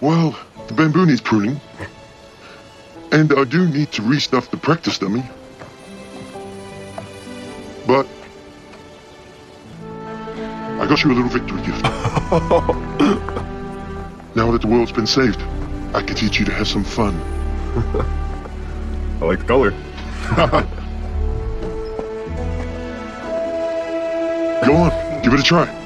Well, the bamboo needs pruning. And I do need to restuff the practice dummy. But I got you a little victory gift. now that the world's been saved, I can teach you to have some fun. I like the color. Go on, give it a try.